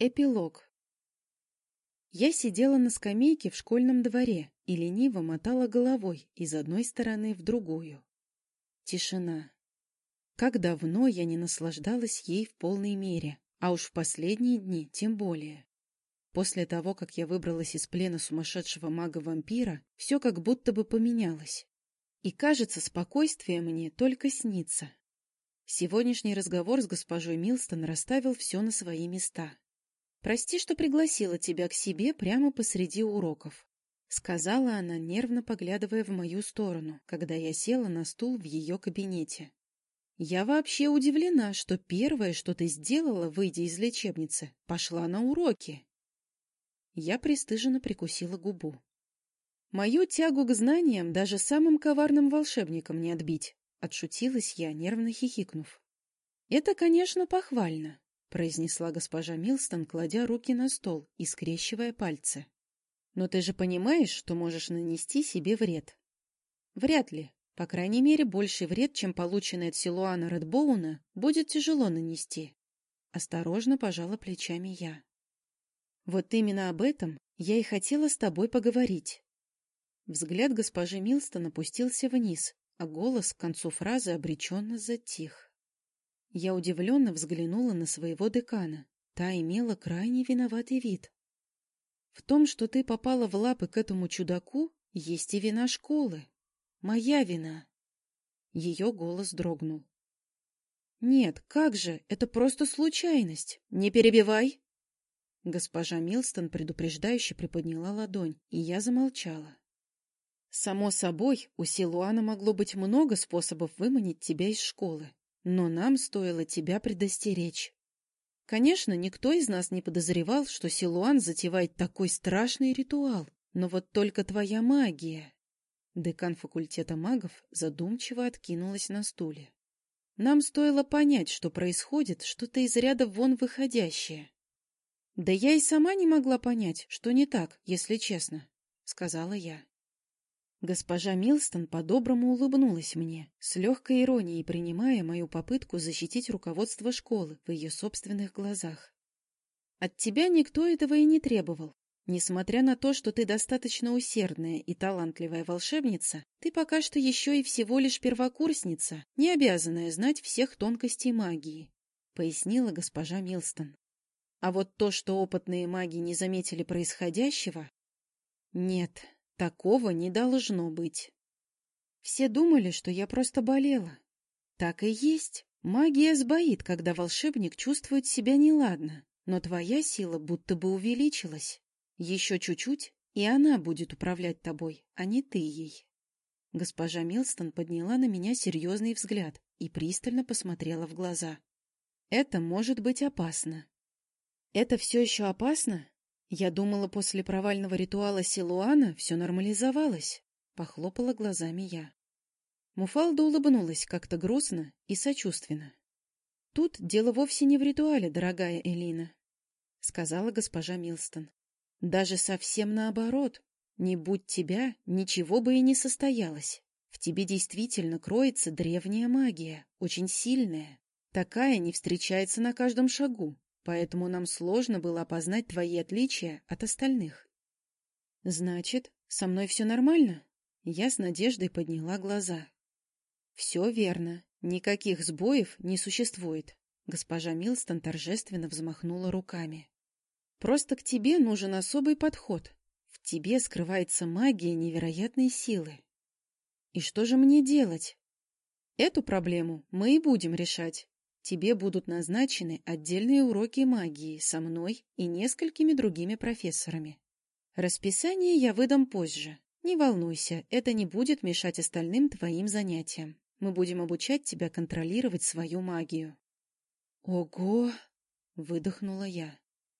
Эпилог. Я сидела на скамейке в школьном дворе и лениво мотала головой из одной стороны в другую. Тишина. Как давно я не наслаждалась ей в полной мере, а уж в последние дни тем более. После того, как я выбралась из плена сумасшедшего мага-вампира, все как будто бы поменялось. И, кажется, спокойствие мне только снится. Сегодняшний разговор с госпожой Милстон расставил все на свои места. «Прости, что пригласила тебя к себе прямо посреди уроков», — сказала она, нервно поглядывая в мою сторону, когда я села на стул в ее кабинете. «Я вообще удивлена, что первое, что ты сделала, выйдя из лечебницы, пошла на уроки». Я пристыженно прикусила губу. «Мою тягу к знаниям даже самым коварным волшебникам не отбить», — отшутилась я, нервно хихикнув. «Это, конечно, похвально, произнесла госпожа Милстон, кладя руки на стол и скрещивая пальцы. «Но ты же понимаешь, что можешь нанести себе вред?» «Вряд ли. По крайней мере, больший вред, чем полученный от Силуана Редбоуна, будет тяжело нанести». Осторожно пожала плечами я. «Вот именно об этом я и хотела с тобой поговорить». Взгляд госпожи Милстон опустился вниз, а голос к концу фразы обреченно затих. Я удивленно взглянула на своего декана. Та имела крайне виноватый вид. В том, что ты попала в лапы к этому чудаку, есть и вина школы. Моя вина. Ее голос дрогнул. Нет, как же, это просто случайность. Не перебивай. Госпожа Милстон предупреждающе приподняла ладонь, и я замолчала. Само собой, у Силуана могло быть много способов выманить тебя из школы. Но нам стоило тебя предостеречь. Конечно, никто из нас не подозревал, что Силуан затевает такой страшный ритуал. Но вот только твоя магия... Декан факультета магов задумчиво откинулась на стуле. Нам стоило понять, что происходит что-то из ряда вон выходящее. Да я и сама не могла понять, что не так, если честно, — сказала я. Госпожа Милстон по-доброму улыбнулась мне, с легкой иронией принимая мою попытку защитить руководство школы в ее собственных глазах. «От тебя никто этого и не требовал. Несмотря на то, что ты достаточно усердная и талантливая волшебница, ты пока что еще и всего лишь первокурсница, не обязанная знать всех тонкостей магии», — пояснила госпожа Милстон. А вот то, что опытные маги не заметили происходящего... Нет, Такого не должно быть. Все думали, что я просто болела. Так и есть. Магия сбоит, когда волшебник чувствует себя неладно, но твоя сила будто бы увеличилась. Еще чуть-чуть, и она будет управлять тобой, а не ты ей. Госпожа Милстон подняла на меня серьезный взгляд и пристально посмотрела в глаза. Это может быть опасно. Это все еще опасно? Я думала, после провального ритуала Силуана все нормализовалось. Похлопала глазами я. Муфалда улыбнулась как-то грустно и сочувственно. «Тут дело вовсе не в ритуале, дорогая Элина», — сказала госпожа Милстон. «Даже совсем наоборот. Не будь тебя, ничего бы и не состоялось. В тебе действительно кроется древняя магия, очень сильная. Такая не встречается на каждом шагу поэтому нам сложно было опознать твои отличия от остальных. — Значит, со мной все нормально? Я с надеждой подняла глаза. — Все верно. Никаких сбоев не существует. Госпожа Милстон торжественно взмахнула руками. — Просто к тебе нужен особый подход. В тебе скрывается магия невероятной силы. И что же мне делать? Эту проблему мы и будем решать тебе будут назначены отдельные уроки магии со мной и несколькими другими профессорами. Расписание я выдам позже. Не волнуйся, это не будет мешать остальным твоим занятиям. Мы будем обучать тебя контролировать свою магию. Ого! Выдохнула я.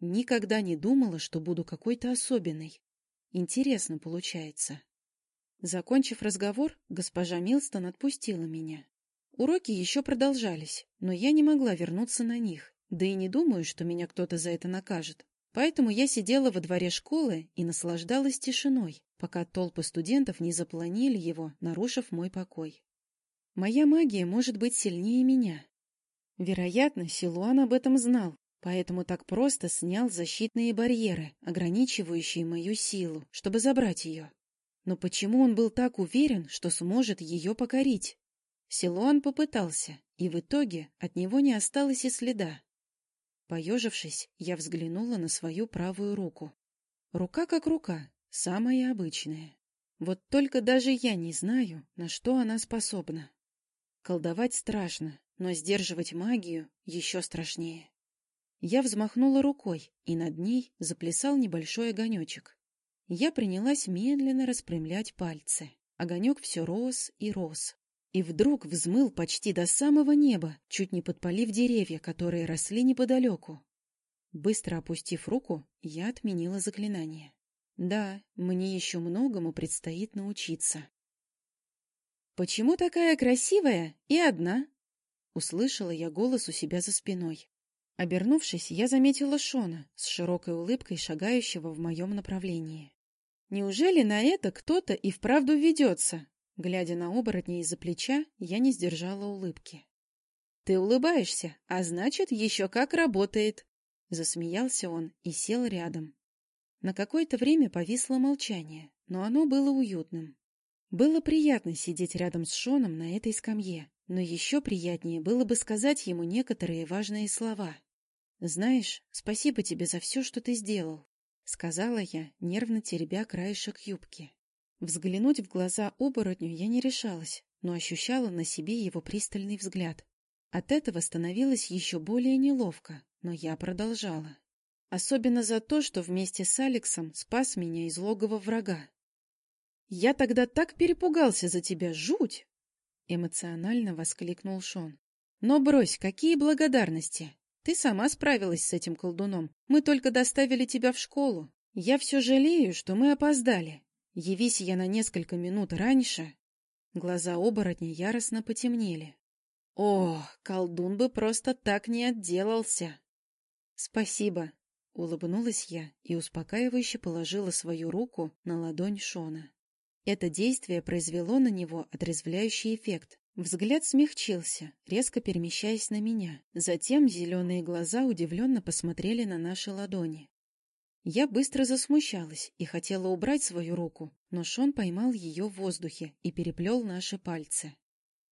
Никогда не думала, что буду какой-то особенной. Интересно получается. Закончив разговор, госпожа Милстон отпустила меня. Уроки еще продолжались, но я не могла вернуться на них, да и не думаю, что меня кто-то за это накажет. Поэтому я сидела во дворе школы и наслаждалась тишиной, пока толпы студентов не запланили его, нарушив мой покой. Моя магия может быть сильнее меня. Вероятно, Силуан об этом знал, поэтому так просто снял защитные барьеры, ограничивающие мою силу, чтобы забрать ее. Но почему он был так уверен, что сможет ее покорить? Силуан попытался, и в итоге от него не осталось и следа. Поежившись, я взглянула на свою правую руку. Рука как рука, самая обычная. Вот только даже я не знаю, на что она способна. Колдовать страшно, но сдерживать магию еще страшнее. Я взмахнула рукой, и над ней заплясал небольшой огонечек. Я принялась медленно распрямлять пальцы. Огонек все рос и рос. И вдруг взмыл почти до самого неба, чуть не подпалив деревья, которые росли неподалеку. Быстро опустив руку, я отменила заклинание. Да, мне еще многому предстоит научиться. «Почему такая красивая и одна?» Услышала я голос у себя за спиной. Обернувшись, я заметила Шона с широкой улыбкой, шагающего в моем направлении. Неужели на это кто-то и вправду ведется? Глядя на оборотня из-за плеча, я не сдержала улыбки. «Ты улыбаешься, а значит, еще как работает!» Засмеялся он и сел рядом. На какое-то время повисло молчание, но оно было уютным. Было приятно сидеть рядом с Шоном на этой скамье, но еще приятнее было бы сказать ему некоторые важные слова. «Знаешь, спасибо тебе за все, что ты сделал», — сказала я, нервно теребя краешек юбки. Взглянуть в глаза оборотню я не решалась, но ощущала на себе его пристальный взгляд. От этого становилось еще более неловко, но я продолжала. Особенно за то, что вместе с Алексом спас меня из логова врага. «Я тогда так перепугался за тебя, жуть!» Эмоционально воскликнул Шон. «Но брось, какие благодарности! Ты сама справилась с этим колдуном. Мы только доставили тебя в школу. Я все жалею, что мы опоздали. Явись я на несколько минут раньше...» Глаза оборотня яростно потемнели. «О, колдун бы просто так не отделался!» «Спасибо», — улыбнулась я и успокаивающе положила свою руку на ладонь Шона. Это действие произвело на него отрезвляющий эффект. Взгляд смягчился, резко перемещаясь на меня. Затем зеленые глаза удивленно посмотрели на наши ладони. Я быстро засмущалась и хотела убрать свою руку, но Шон поймал ее в воздухе и переплел наши пальцы.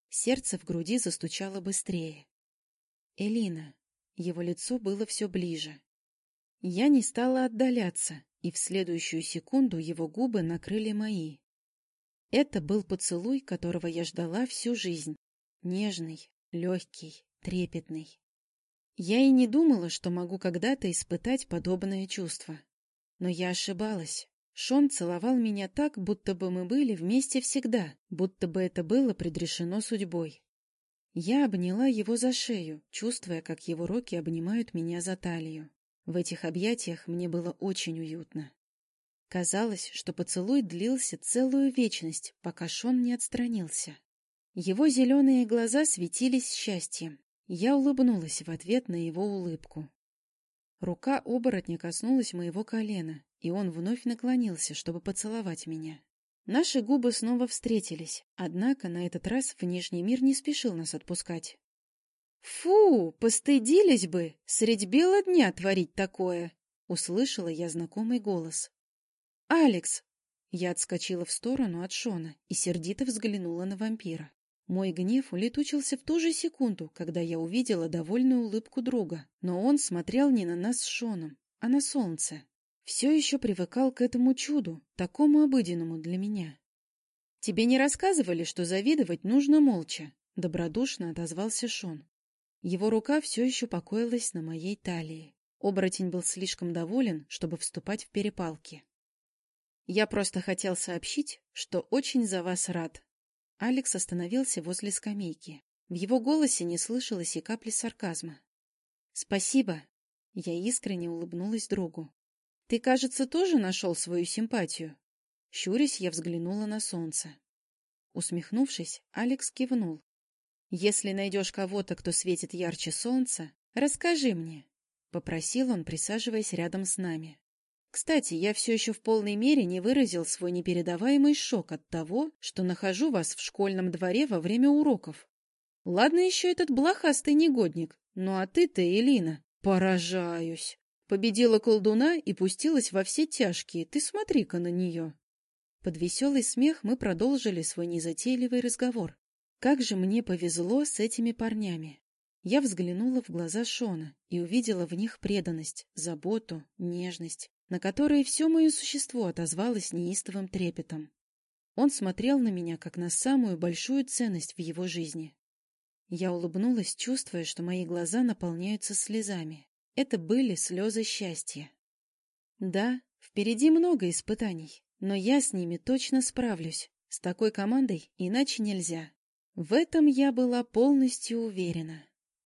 Сердце в груди застучало быстрее. «Элина». Его лицо было все ближе. Я не стала отдаляться, и в следующую секунду его губы накрыли мои. Это был поцелуй, которого я ждала всю жизнь. Нежный, легкий, трепетный. Я и не думала, что могу когда-то испытать подобное чувство. Но я ошибалась. Шон целовал меня так, будто бы мы были вместе всегда, будто бы это было предрешено судьбой. Я обняла его за шею, чувствуя, как его руки обнимают меня за талию. В этих объятиях мне было очень уютно. Казалось, что поцелуй длился целую вечность, пока Шон не отстранился. Его зеленые глаза светились счастьем. Я улыбнулась в ответ на его улыбку. Рука оборотня коснулась моего колена, и он вновь наклонился, чтобы поцеловать меня. Наши губы снова встретились, однако на этот раз внешний мир не спешил нас отпускать. «Фу, постыдились бы! Средь бела дня творить такое!» — услышала я знакомый голос. «Алекс!» Я отскочила в сторону от Шона и сердито взглянула на вампира. Мой гнев улетучился в ту же секунду, когда я увидела довольную улыбку друга, но он смотрел не на нас с Шоном, а на солнце. Все еще привыкал к этому чуду, такому обыденному для меня. «Тебе не рассказывали, что завидовать нужно молча?» — добродушно отозвался Шон. Его рука все еще покоилась на моей талии. Оборотень был слишком доволен, чтобы вступать в перепалки. Я просто хотел сообщить, что очень за вас рад. Алекс остановился возле скамейки. В его голосе не слышалось и капли сарказма. Спасибо. Я искренне улыбнулась другу. Ты, кажется, тоже нашел свою симпатию. Щурясь, я взглянула на солнце. Усмехнувшись, Алекс кивнул. Если найдешь кого-то, кто светит ярче солнца, расскажи мне, — попросил он, присаживаясь рядом с нами. Кстати, я все еще в полной мере не выразил свой непередаваемый шок от того, что нахожу вас в школьном дворе во время уроков. Ладно еще этот блохастый негодник, ну а ты-то, Элина, Поражаюсь. Победила колдуна и пустилась во все тяжкие. Ты смотри-ка на нее. Под веселый смех мы продолжили свой незатейливый разговор. Как же мне повезло с этими парнями. Я взглянула в глаза Шона и увидела в них преданность, заботу, нежность, на которые все мое существо отозвалось неистовым трепетом. Он смотрел на меня, как на самую большую ценность в его жизни. Я улыбнулась, чувствуя, что мои глаза наполняются слезами. Это были слезы счастья. Да, впереди много испытаний, но я с ними точно справлюсь. С такой командой иначе нельзя. В этом я была полностью уверена.